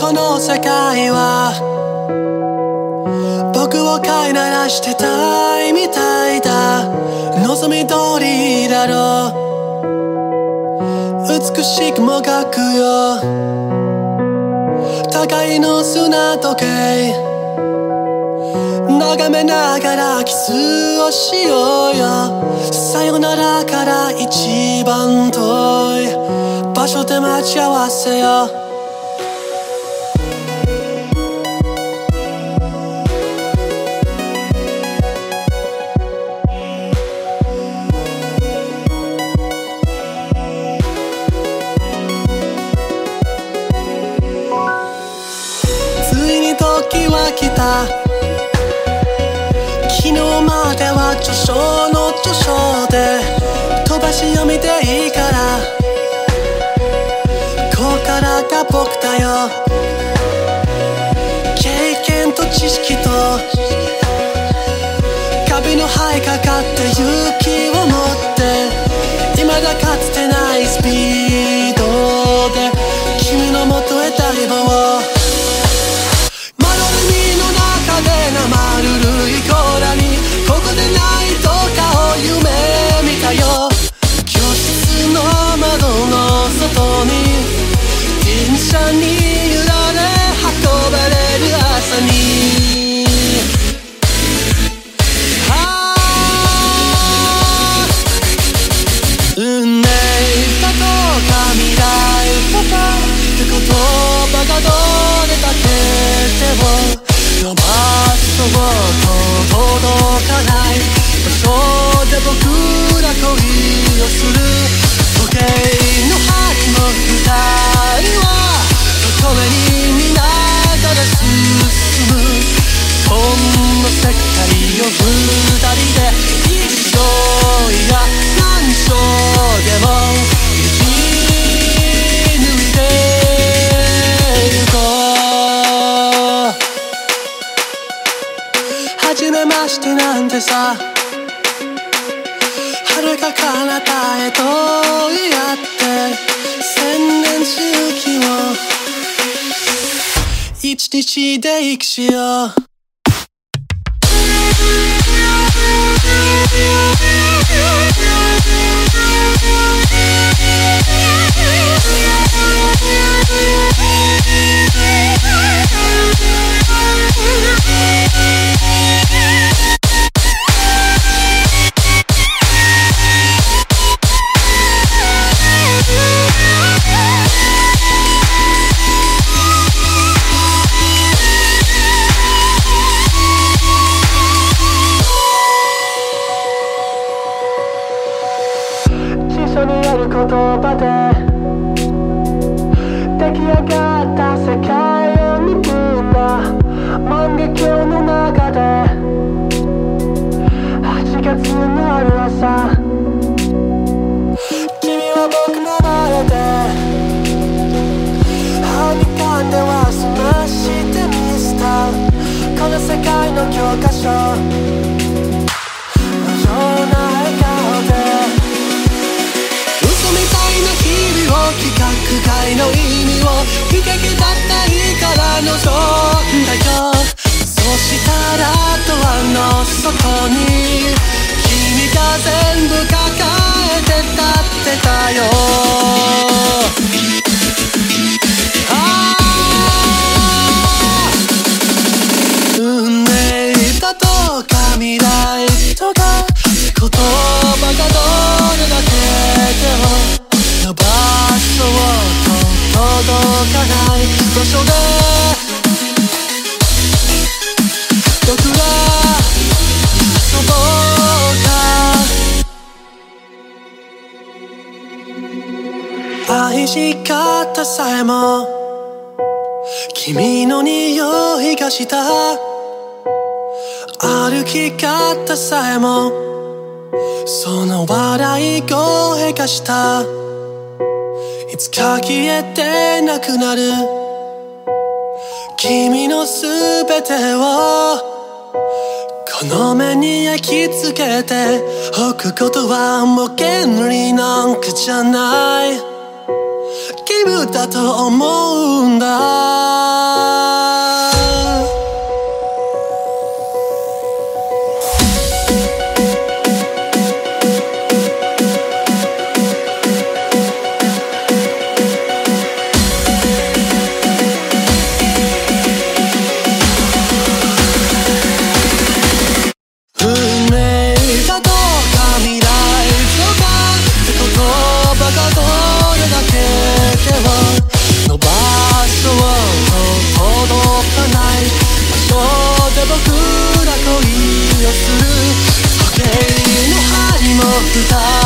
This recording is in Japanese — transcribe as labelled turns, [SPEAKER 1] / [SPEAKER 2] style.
[SPEAKER 1] この世界は僕を飼いならしてたいみたいだ。望み通りだろう。美しくもがくよ。高いの砂時計。眺めながらキスをしようよ。さよならから一番遠い場所で待ち合わせよ序章の序章で飛ばし読みでいいから。ここからが僕だよ。世界を二人で一生や何生でも生き抜いてゆこう初めましてなんてさ。遥か彼方へと言い合って。千年周期を。一日で生きしよう。世界の教科書。無情な笑顔で。嘘みたいな日々を企画外の意味を悲劇そうと届かない場所で僕ら遊ぼうか愛し方さえも君の匂いがした歩き方さえもその笑い声がしたいつか消えてなくなる。君のすべてをこの目に焼き付けておくことはもう権利なんかじゃない。義務だと思うんだ。thought